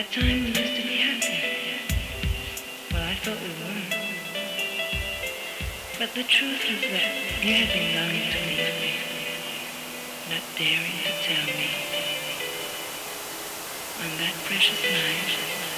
that time we used to be happy. Well, I thought we were. But the truth is that you had been longing to leave me, not daring to tell me. On that precious night,